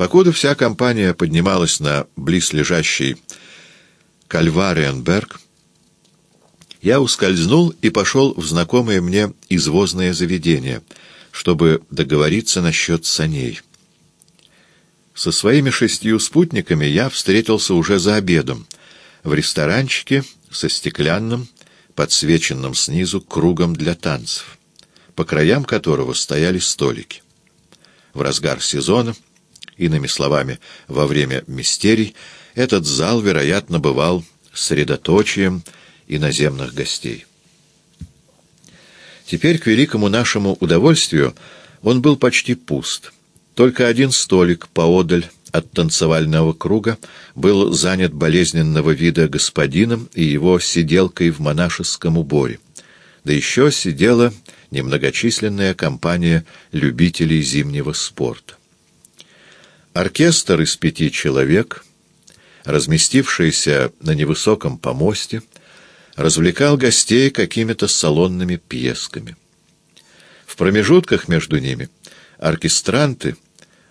Покуда вся компания поднималась на близлежащий Кальвариенберг, я ускользнул и пошел в знакомое мне извозное заведение, чтобы договориться насчет саней. Со своими шестью спутниками я встретился уже за обедом в ресторанчике со стеклянным, подсвеченным снизу кругом для танцев, по краям которого стояли столики. В разгар сезона, иными словами, во время мистерий, этот зал, вероятно, бывал средоточием иноземных гостей. Теперь, к великому нашему удовольствию, он был почти пуст. Только один столик поодаль от танцевального круга был занят болезненного вида господином и его сиделкой в монашеском уборе. Да еще сидела немногочисленная компания любителей зимнего спорта. Оркестр из пяти человек, разместившийся на невысоком помосте, развлекал гостей какими-то салонными пьесками. В промежутках между ними оркестранты,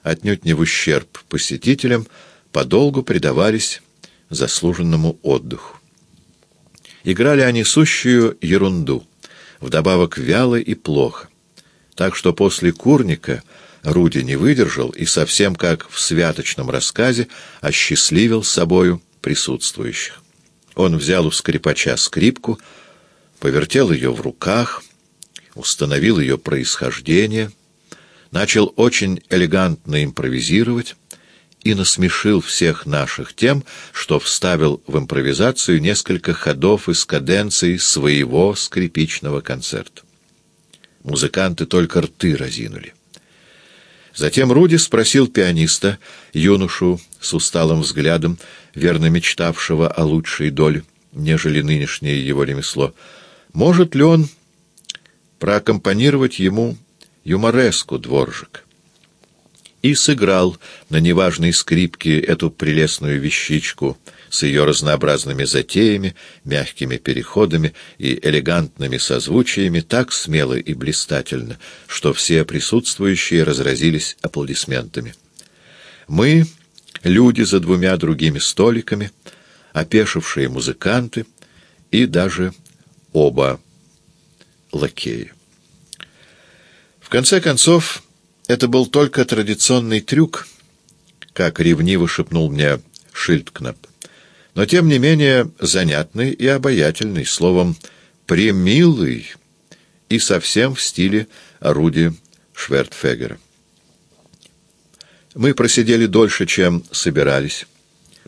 отнюдь не в ущерб посетителям, подолгу предавались заслуженному отдыху. Играли они сущую ерунду, вдобавок вяло и плохо, так что после курника Руди не выдержал и совсем как в святочном рассказе осчастливил собою присутствующих. Он взял у скрипача скрипку, повертел ее в руках, установил ее происхождение, начал очень элегантно импровизировать и насмешил всех наших тем, что вставил в импровизацию несколько ходов из каденции своего скрипичного концерта. Музыканты только рты разинули. Затем Руди спросил пианиста, юношу с усталым взглядом, верно мечтавшего о лучшей доле, нежели нынешнее его ремесло, может ли он проаккомпанировать ему юмореску дворжик. И сыграл на неважной скрипке эту прелестную вещичку с ее разнообразными затеями, мягкими переходами и элегантными созвучиями так смело и блистательно, что все присутствующие разразились аплодисментами. Мы люди за двумя другими столиками, опешившие музыканты и даже оба лакея. В конце концов, это был только традиционный трюк, как ревниво шепнул мне Шильдкнап, но тем не менее занятный и обаятельный, словом, премилый и совсем в стиле орудия Швертфегера. Мы просидели дольше, чем собирались.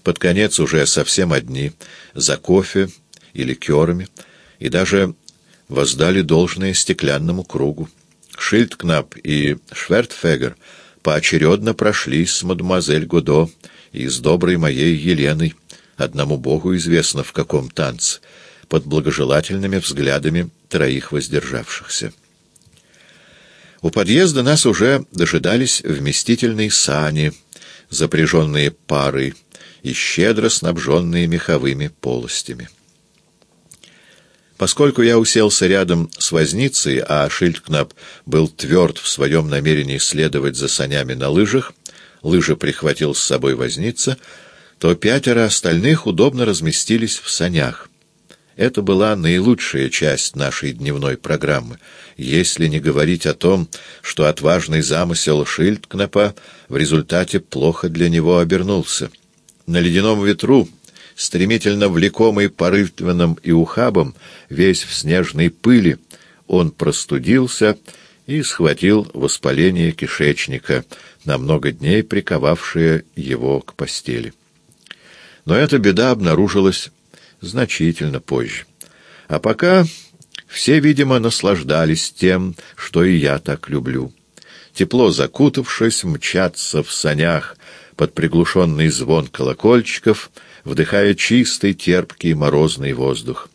Под конец уже совсем одни, за кофе и ликерами, и даже воздали должное стеклянному кругу. Шильдкнап и Швертфегер поочередно прошлись с мадемуазель Годо и с доброй моей Еленой, одному богу известно в каком танце, под благожелательными взглядами троих воздержавшихся. У подъезда нас уже дожидались вместительные сани, запряженные парой и щедро снабженные меховыми полостями. Поскольку я уселся рядом с возницей, а Шильдкнап был тверд в своем намерении следовать за санями на лыжах, лыжи прихватил с собой возница, то пятеро остальных удобно разместились в санях. Это была наилучшая часть нашей дневной программы, если не говорить о том, что отважный замысел Шильдкнапа в результате плохо для него обернулся. На ледяном ветру, стремительно влекомый порывственным и ухабом, весь в снежной пыли, он простудился и схватил воспаление кишечника, на много дней приковавшее его к постели. Но эта беда обнаружилась значительно позже. А пока все, видимо, наслаждались тем, что и я так люблю. Тепло закутавшись, мчаться в санях под приглушенный звон колокольчиков, вдыхая чистый, терпкий, морозный воздух.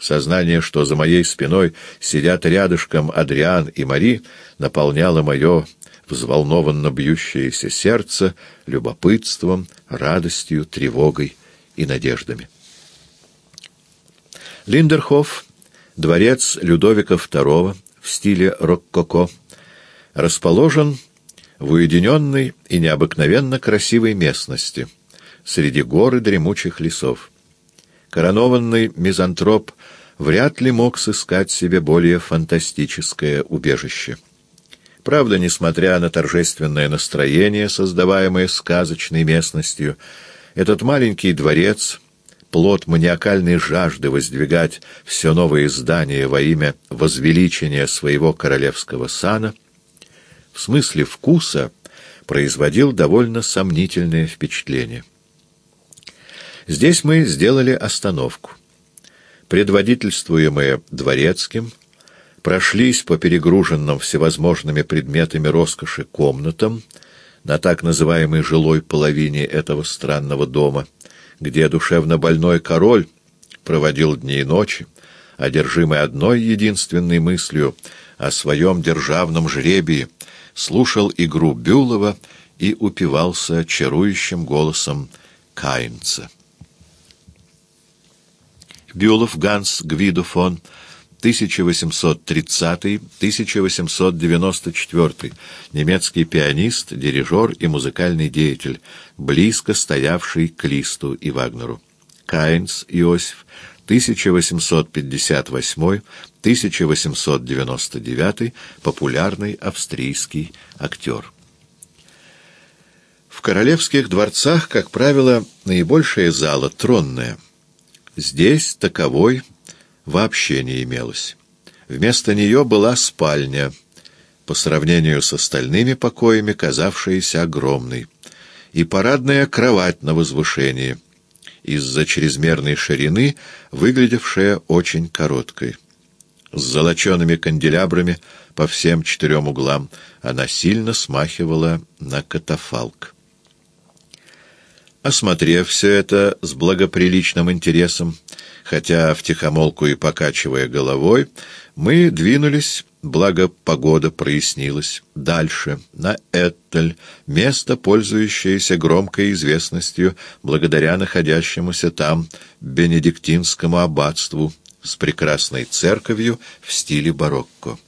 Сознание, что за моей спиной сидят рядышком Адриан и Мари, наполняло мое взволнованно бьющееся сердце любопытством, радостью, тревогой и надеждами. Линдерхоф, дворец Людовика II в стиле рококо, расположен в уединенной и необыкновенно красивой местности, среди гор и дремучих лесов. Коронованный мизантроп вряд ли мог сыскать себе более фантастическое убежище. Правда, несмотря на торжественное настроение, создаваемое сказочной местностью, этот маленький дворец, плод маниакальной жажды воздвигать все новые здания во имя возвеличения своего королевского сана, в смысле вкуса производил довольно сомнительное впечатление. Здесь мы сделали остановку. Предводительствуемые дворецким, прошлись по перегруженным всевозможными предметами роскоши комнатам на так называемой жилой половине этого странного дома — где душевно больной король проводил дни и ночи, одержимый одной единственной мыслью о своем державном жребии, слушал игру Бюлова и упивался чарующим голосом Каинца. Бюлов Ганс Гвидо фон 1830-1894, немецкий пианист, дирижер и музыкальный деятель, близко стоявший к Листу и Вагнеру. Кайнс Иосиф, 1858-1899, популярный австрийский актер. В королевских дворцах, как правило, наибольшая зала тронная. Здесь таковой вообще не имелось. Вместо нее была спальня, по сравнению с остальными покоями, казавшаяся огромной, и парадная кровать на возвышении, из-за чрезмерной ширины, выглядевшая очень короткой. С золочеными канделябрами по всем четырем углам она сильно смахивала на катафалк. Осмотрев все это с благоприличным интересом, хотя втихомолку и покачивая головой, мы двинулись, благо погода прояснилась, дальше, на Эттель, место, пользующееся громкой известностью благодаря находящемуся там бенедиктинскому аббатству с прекрасной церковью в стиле барокко.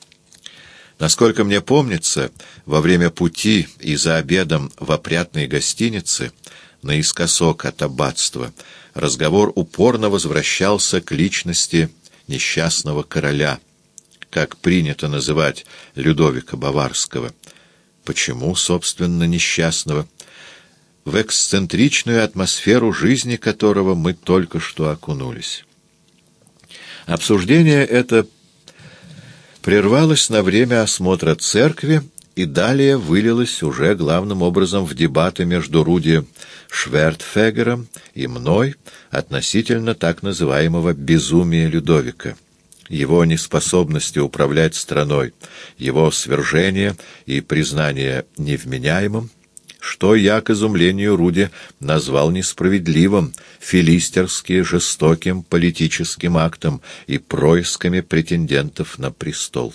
Насколько мне помнится, во время пути и за обедом в опрятной гостинице наискосок от аббатства, разговор упорно возвращался к личности несчастного короля, как принято называть Людовика Баварского. Почему, собственно, несчастного? В эксцентричную атмосферу жизни которого мы только что окунулись. Обсуждение это прервалось на время осмотра церкви и далее вылилось уже главным образом в дебаты между Руди Швертфегером и мной относительно так называемого «безумия Людовика» его неспособности управлять страной, его свержение и признание невменяемым, что я, к изумлению Руди, назвал несправедливым, филистерски жестоким политическим актом и происками претендентов на престол.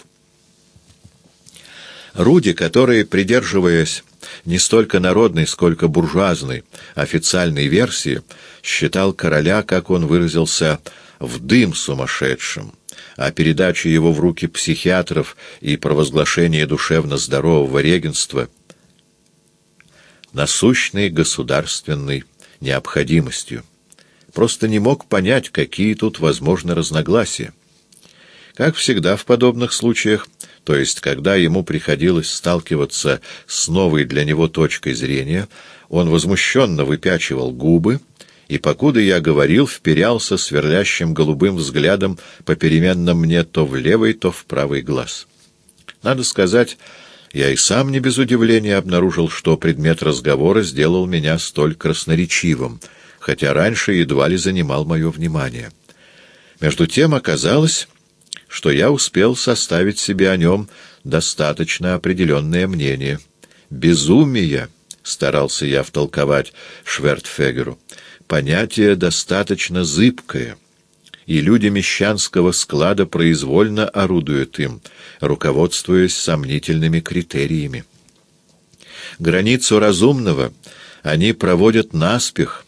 Руди, который, придерживаясь не столько народной, сколько буржуазной официальной версии, считал короля, как он выразился, в дым сумасшедшим, а передача его в руки психиатров и провозглашение душевно здорового регенства насущной государственной необходимостью. Просто не мог понять, какие тут возможны разногласия. Как всегда в подобных случаях, то есть когда ему приходилось сталкиваться с новой для него точкой зрения, он возмущенно выпячивал губы, и, покуда я говорил, вперялся сверлящим голубым взглядом попеременно мне то в левый, то в правый глаз. Надо сказать, я и сам не без удивления обнаружил, что предмет разговора сделал меня столь красноречивым, хотя раньше едва ли занимал мое внимание. Между тем оказалось что я успел составить себе о нем достаточно определенное мнение. «Безумие», — старался я втолковать Швертфегеру, — «понятие достаточно зыбкое» и люди мещанского склада произвольно орудуют им, руководствуясь сомнительными критериями. Границу разумного они проводят наспех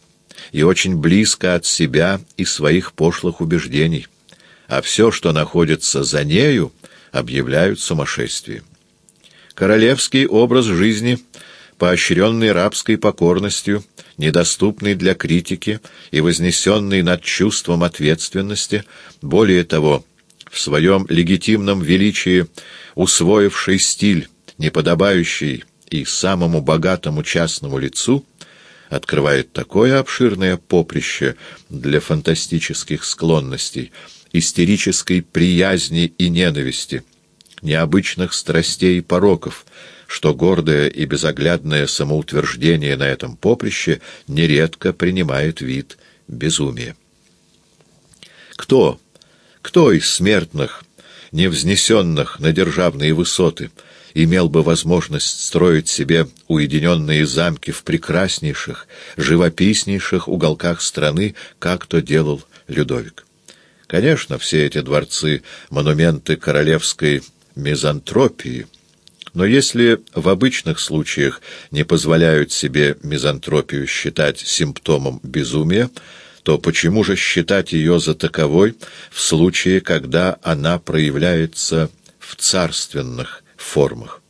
и очень близко от себя и своих пошлых убеждений а все, что находится за нею, объявляют сумасшествием. Королевский образ жизни, поощренный рабской покорностью, недоступный для критики и вознесенный над чувством ответственности, более того, в своем легитимном величии усвоивший стиль, неподобающий и самому богатому частному лицу, открывает такое обширное поприще для фантастических склонностей, истерической приязни и ненависти, необычных страстей и пороков, что гордое и безоглядное самоутверждение на этом поприще нередко принимает вид безумия. Кто, кто из смертных, не взнесенных на державные высоты, имел бы возможность строить себе уединенные замки в прекраснейших, живописнейших уголках страны, как то делал Людовик. Конечно, все эти дворцы — монументы королевской мизантропии, но если в обычных случаях не позволяют себе мизантропию считать симптомом безумия, то почему же считать ее за таковой в случае, когда она проявляется в царственных формах?